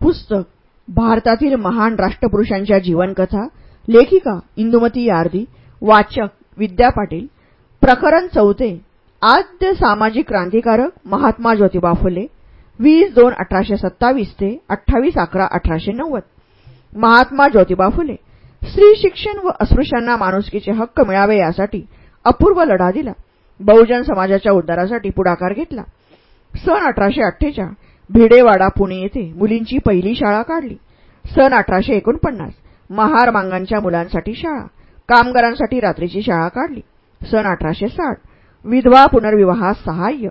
पुस्तक भारतातील महान राष्ट्रपुरुषांच्या जीवनकथा लेखिका इंदुमती यार्दी वाचक विद्या पाटील प्रकरण चौथे आद्य सामाजिक क्रांतिकारक महात्मा ज्योतिबा फुले वीस दोन अठराशे सत्तावीस ते अठ्ठावीस अकरा अठराशे नव्वद. महात्मा ज्योतिबा फुले स्त्री शिक्षण व अस्पृश्यांना माणुसकीचे हक्क मिळावे यासाठी अपूर्व लढा दिला. बहुजन समाजाच्या उद्धारासाठी पुढाकार घेतला. सन अठराशे अठ्ठेचाळ भिडेवाडा पुणे येथे मुलींची पहिली शाळा काढली. सन अठराशे एकोणपन्नास महार मांगांच्या मुलांसाठी शाळा कामगारांसाठी रात्रीची शाळा काढली. सन अठराशे साठ विधवा पुनर्विवाहास सहाय्य.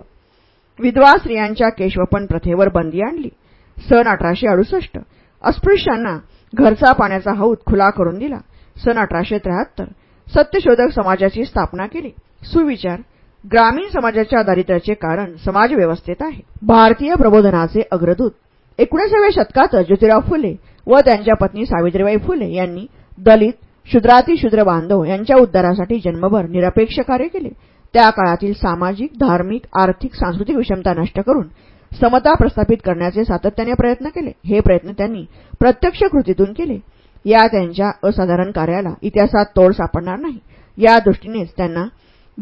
विधवा स्त्रियांच्या केशवपन प्रथेवर बंदी आणली. सन अठराशे अडुसष्ट अस्पृश्यांना घरचा पाण्याचा हौद खुला करून दिला. सन अठराशे त्र्याहत्तर सत्यशोधक समाजाची स्थापना केली. सुविचार ग्रामीण समाजाच्या दारिद्र्याचे कारण समाजव्यवस्थेत आहे. भारतीय प्रबोधनाचे अग्रदूत एकोणीसाव्या शतकातच ज्योतिराव फुले व त्यांच्या पत्नी सावित्रीबाई फुले यांनी दलित शुद्रातिशूद्र बांधव यांच्या उद्धारासाठी जन्मभर निरपेक्ष कार्य केले. त्या काळातील सामाजिक धार्मिक आर्थिक सांस्कृतिक विषमता नष्ट करून समता प्रस्थापित करण्याचे सातत्याने प्रयत्न केले. हे प्रयत्न त्यांनी प्रत्यक्ष कृतीतून केले. या त्यांच्या असाधारण कार्याला इतिहासात तोड सापडणार नाही. या दृष्टीनेच त्यांना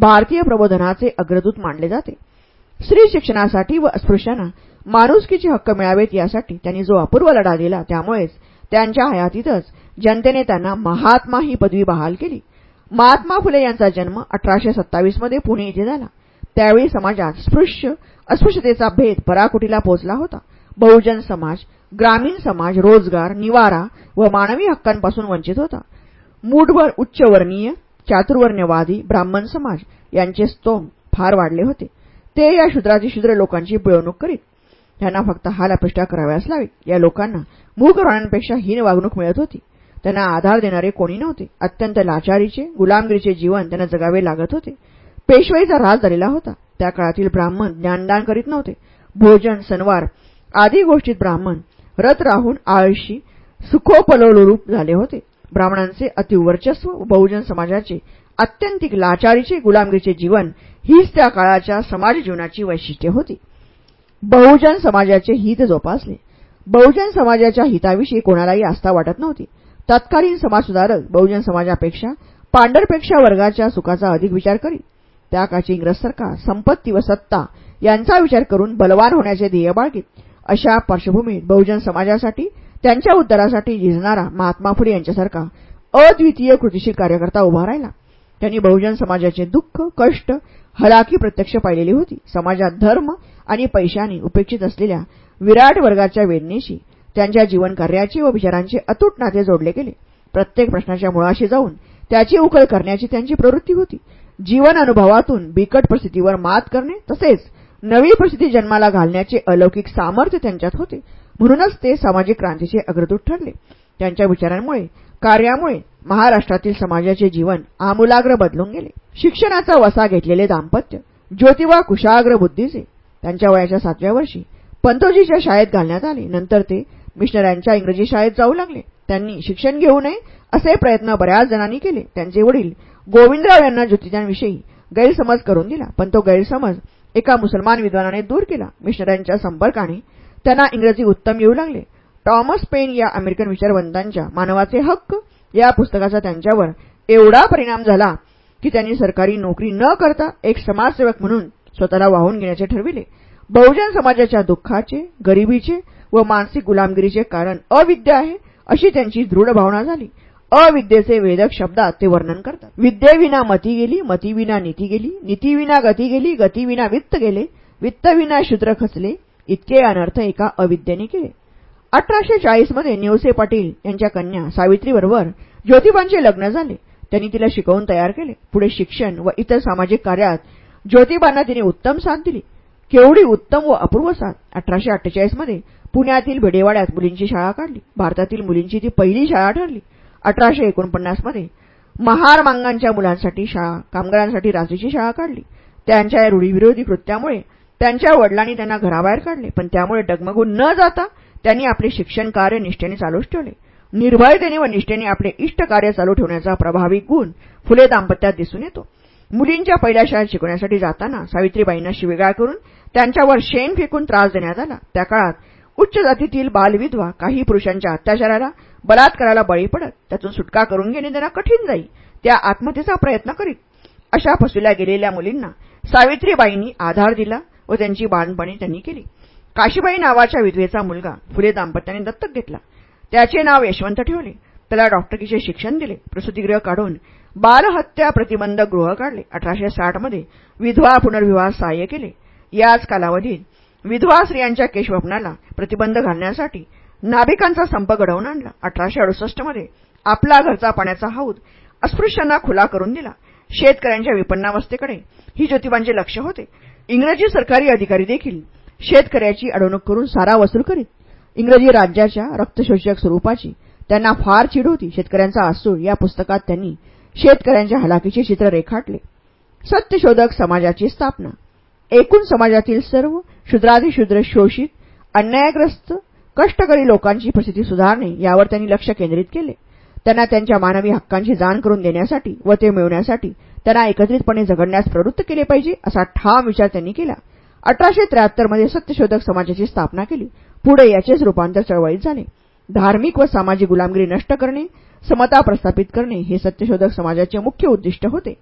भारतीय प्रबोधनाचे अग्रदूत मानले जाते. स्त्री शिक्षणासाठी व अस्पृश्यांना माणुसकीचे हक्क मिळावेत यासाठी त्यांनी जो अपूर्व लढा दिला त्यामुळेच त्यांच्या हयातीतच जनतेने त्यांना महात्मा ही पदवी बहाल केली. महात्मा फुले यांचा जन्म अठराशे सत्तावीसमध्ये पुणे येथे झाला. त्यावेळी समाजात स्पृश्य अस्पृश्यतेचा भेद पराकुटीला पोचला होता. बहुजन समाज ग्रामीण समाज रोजगार निवारा व मानवी हक्कांपासून वंचित होता. मूठभर उच्चवर्णीय चातुर्वर्ण्यवादी ब्राह्मण समाज यांचे स्तोम फार वाढले होते. ते या शूद्रातिशूद्र लोकांची पिळवणूक करीत त्यांना फक्त हालापेष्टा कराव्यास लावीत. या लोकांना मूग प्राण्यांपेक्षा हीन वागणूक मिळत होती. त्यांना आधार देणारे कोणी नव्हते. अत्यंत लाचारीचे गुलामगिरीचे जीवन त्यांना जगावे लागत होते. पेशवाईचा राज झालेला होता. त्या काळातील ब्राह्मण ज्ञानदान करीत नव्हते. भोजन सणवार आदी गोष्टीत ब्राह्मण रत राहून आळशी सुखोपलोलरूप झाले होते. ब्राह्मणांचे अतिवर्चस्व बहुजन समाजाचे अत्यंतिक लाचारीचे गुलामगिरीचे जीवन हीच त्या काळाच्या समाज जीवनाची वैशिष्ट्ये होती. बहुजन समाजाचे हित जोपासले. बहुजन समाजाच्या हिताविषयी कोणालाही आस्था वाटत नव्हती. तत्कालीन समाजसुधारक बहुजन समाजापेक्षा पांढरपेक्षा वर्गाच्या सुखाचा अधिक विचार करीत त्या काळची इंग्रज सरकार संपत्ती व सत्ता यांचा विचार करून बलवान होण्याचे ध्येय बाळगीत अशा पार्श्वभूमीत बहुजन समाजासाठी त्यांच्या उद्धारासाठी झिजणारा महात्मा फुले यांच्यासारखा अद्वितीय कृतीशील कार्यकर्ता उभा राहिला. त्यांनी बहुजन समाजाचे दुःख कष्ट हलाकी प्रत्यक्ष पाहिलेली होती. समाजात धर्म आणि पैशाने उपेक्षित असलेल्या विराट वर्गाच्या वेदनेशी त्यांच्या जीवनकार्याचे व विचारांचे अतूट नाते जोडले गेले. प्रत्येक प्रश्नाच्या मुळाशी जाऊन त्याची उकल करण्याची त्यांची प्रवृत्ती होती. जीवन अनुभवातून बिकट परिस्थितीवर मात करणे तसेच नवी परिस्थिती जन्माला घालण्याचे अलौकिक सामर्थ्य त्यांच्यात होते. म्हणूनच ते सामाजिक क्रांतीचे अग्रदूत ठरले. त्यांच्या विचारांमुळे कार्यामुळे महाराष्ट्रातील समाजाचे जीवन आमूलाग्र बदलून गेले. शिक्षणाचा वसा घेतलेले दाम्पत्य ज्योतिबा कुशाग्र बुद्धीचे त्यांच्या वयाच्या सातव्या वर्षी पंतोजीच्या शाळेत घालण्यात आले. नंतर ते मिशनऱ्यांच्या इंग्रजी शाळेत जाऊ लागले. त्यांनी शिक्षण घेऊ नये असे प्रयत्न बऱ्याच जणांनी केले. त्यांचे वडील गोविंदराव यांना ज्योतिजांविषयी गैरसमज करून दिला पण तो गैरसमज एका मुसलमान विद्वानाने दूर केला. मिशनऱ्यांच्या संपर्काने त्यांना इंग्रजी उत्तम येऊ लागले. टॉमस पेन या अमेरिकन विचारवंतांच्या मानवाचे हक्क या पुस्तकाचा त्यांच्यावर एवढा परिणाम झाला की त्यांनी सरकारी नोकरी न करता एक समाजसेवक म्हणून स्वतःला वाहून घेण्याचे ठरविले. बहुजन समाजाच्या दुःखाचे गरिबीचे व मानसिक गुलामगिरीचे कारण अविद्या आहे अशी त्यांची दृढ भावना झाली. अविद्येचे वेदक शब्दात ते वर्णन करतात. विद्येविना मती गेली मतीविना नीती गेली नीतीविना गती गेली गतीविना वित्त गेले वित्तविना शूद्र खचले इतके अनर्थ एका अविद्येने केले. अठराशे चाळीसमध्ये नेवसे पाटील यांच्या कन्या सावित्रीबरोबर ज्योतिबांचे लग्न झाले. त्यांनी तिला शिकवून तयार केले. पुढे शिक्षण व इतर सामाजिक कार्यात ज्योतिबांना तिने उत्तम साथ दिली. केवढी उत्तम व अपूर्व साथ. अठराशे अठ्ठेचाळीसमध्ये पुण्यातील भिडेवाड्यात मुलींची शाळा काढली. भारतातील मुलींची ती पहिली शाळा ठरली. अठराशे एकोणपन्नासमध्ये महार मांगांच्या मुलांसाठी शाळा कामगारांसाठी रात्रीची शाळा काढली. त्यांच्या या रूढीविरोधी कृत्यामुळे त्यांच्या वडिलांनी त्यांना घराबाहेर काढले. पण त्यामुळे डगमगून न जाता त्यांनी आपले शिक्षण कार्य निष्ठेने चालूच ठेवले. निर्भयतेने व निष्ठेने आपले इष्ट कार्य चालू ठेवण्याचा प्रभावी गुण फुले दाम्पत्यात दिसून येतो. मुलींच्या पहिल्या शाळेत शिकवण्यासाठी जाताना सावित्रीबाईंना शिवेगाळ करून त्यांच्यावर शेण फेकून त्रास देण्यात आला. त्या काळात उच्च जातीतील बालविधवा काही पुरुषांच्या अत्याचाराला बलात्काराला बळी पडत त्यातून सुटका करून घेणे त्यांना कठीण जाईल त्या आत्महत्येचा प्रयत्न करीत. अशा फसविल्या गेलेल्या मुलींना सावित्रीबाईंनी आधार दिला. व त्यांची बाळणपणी त्यांनी केली. काशीबाई नावाच्या विधवेचा मुलगा फुले दाम्पत्याने दत्तक घेतला. त्याचे नाव यशवंत ठेवले. त्याला डॉक्टरकीचे शिक्षण दिले. प्रसूतीगृह काढून बालहत्या प्रतिबंध गृह काढले. अठराशे साठमध्ये विधवा पुनर्विवाह सहाय्य केले. याच कालावधीत विधवा स्त्रियांच्या केशवपणाला प्रतिबंध घालण्यासाठी नाभिकांचा संप घडवून आणला. अठराशे अडुसष्टमध्ये आपला घरचा पाण्याचा हौद अस्पृश्यांना खुला करून दिला. शेतकऱ्यांच्या विपन्नावस्थेकडे ही ज्योतिबांचे लक्ष होते. इंग्रजी सरकारी अधिकारी देखील शेतकऱ्याची अडवणूक करून सारा वसूल करीत. इंग्रजी राज्याच्या रक्तशोषक स्वरूपाची त्यांना फार चिड होती. शेतकऱ्यांचा आसूळ या पुस्तकात त्यांनी शेतकऱ्यांच्या हलाखीचे चित्र रेखाटले. सत्यशोधक समाजाची स्थापना. एकूण समाजातील सर्व शुद्राधिशुद्र शोषित अन्यायग्रस्त कष्टकरी लोकांची परिस्थिती सुधारणे यावर त्यांनी लक्ष केंद्रित केले. त्यांना त्यांच्या मानवी हक्कांची जाण करून देण्यासाठी व ते मिळवण्यासाठी त्यांना एकत्रितपणे झगडण्यास प्रवृत्त केले पाहिजे असा ठाम विचार त्यांनी केला. अठराशे त्र्याहत्तरमध्ये सत्यशोधक समाजाची स्थापना केली. पुढे याचेच रूपांतर चळवळीत झाले. धार्मिक व सामाजिक गुलामगिरी नष्ट करणे समता प्रस्थापित करणे हे सत्यशोधक समाजाचे मुख्य उद्दिष्ट होते.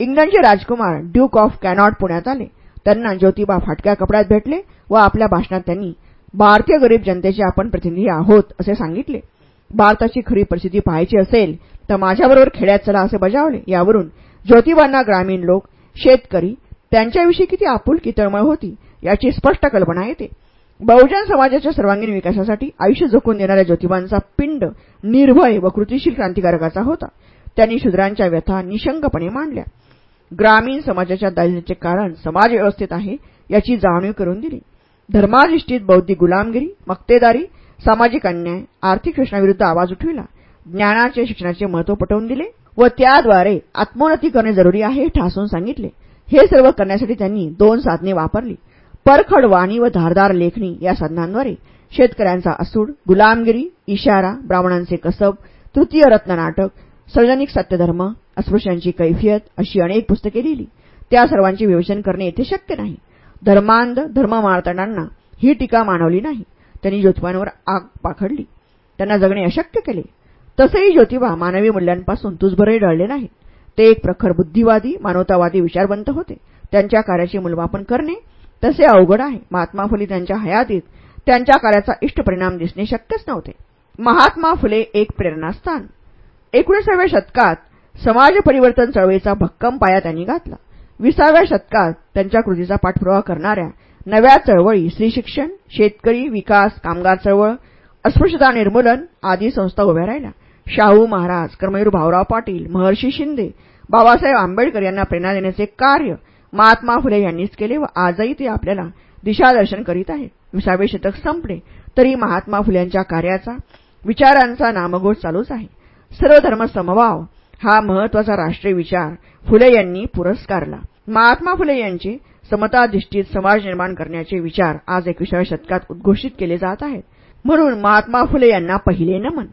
इंग्लंडचे राजकुमार ड्यूक ऑफ कॅनॉट पुण्यात आले. त्यांना ज्योतिबा फाटक्या कपड्यात भेटले व आपल्या भाषणात त्यांनी भारतीय गरीब जनतेचे आपण प्रतिनिधी आहोत असे सांगितले. भारताची खरी परिस्थिती पाहायची असेल तर माझ्याबरोबर खेड्यात चला असे बजावले. यावरून ज्योतिबांना ग्रामीण लोक शेतकरी त्यांच्याविषयी किती आपुलकी तळमळ होती याची स्पष्ट कल्पना येते. बहुजन समाजाच्या सर्वांगीण विकासासाठी आयुष्य झोकून देणाऱ्या ज्योतिबांचा पिंड निर्भय व कृतीशील क्रांतिकारकाचा होता. त्यांनी शूद्रांच्या व्यथा निशंकपणे मांडल्या. ग्रामीण समाजाच्या दारिद्र्याचे कारण समाजव्यवस्थेत आहे याची जाणीव करून दिली. धर्माधिष्ठित बौद्धिक गुलामगिरी मक्तेदारी सामाजिक अन्याय आर्थिक शोषणाविरुद्ध आवाज उठविला. ज्ञानाचे शिक्षणाचे महत्त्व पटवून दिले. व त्याद्वारे आत्मोन्नती करणे जरुरी आहे हे ठासून सांगितले. हे सर्व करण्यासाठी त्यांनी दोन साधने वापरली. परखड वाणी व धारदार लेखणी या साधनांद्वारे. शेतकऱ्यांचा असूड गुलामगिरी इशारा ब्राह्मणांचे कसब तृतीय रत्न नाटक सार्वजनिक सत्यधर्म अस्पृश्यांची कैफियत अशी अनेक पुस्तके लिहिली. त्या सर्वांचे विवेचन करणे येथे शक्य नाही. धर्मांध धर्ममार्तंडांना ही टीका मानवली नाही. त्यांनी ज्योतिबांवर आग पाखडली. त्यांना जगणे अशक्य केले. तसेही ज्योतिबा मानवी मूल्यांपासून तुझभरही डळले नाही ते एक प्रखर बुद्धिवादी मानवतावादी विचारवंत होते. त्यांच्या कार्याचे मूलमापन करणे तसे अवघड आहे. महात्मा फुले त्यांच्या हयातीत त्यांच्या कार्याचा इष्ट परिणाम दिसणे शक्यच नव्हते. महात्मा फुले एक प्रेरणास्थान. एकोणीसाव्या शतकात समाज परिवर्तन चळवळीचा भक्कम पाया त्यांनी घातला. विसाव्या शतकात त्यांच्या कृतीचा पाठपुरावा करणाऱ्या नव्या चळवळी स्त्री शिक्षण शेतकरी विकास कामगार चळवळ अस्पृश्यता निर्मूलन आदी संस्था उभ्या राहिल्या. शाहू महाराज कर्मवीर भाऊराव पाटील महर्षी शिंदे बाबासाहेब आंबेडकर यांना प्रेरणा देण्याचे कार्य महात्मा फुले यांनीच केले व आजही ते आपल्याला दिशादर्शन करीत आहेत. विसावे शतक संपले तरी महात्मा फुल्यांच्या कार्याचा विचारांचा नामघोष चालूच आहे. सर्वधर्म समभाव हा महत्त्वाचा राष्ट्रीय विचार फुले यांनी पुरस्कारला. महात्मा फुले यांचे समताधिष्ठित समाज निर्माण करण्याचे विचार आज एकविसाव्या शतकात उद्घोषित केले जात आहेत. म्हणून महात्मा फुले यांना पहिले नमन.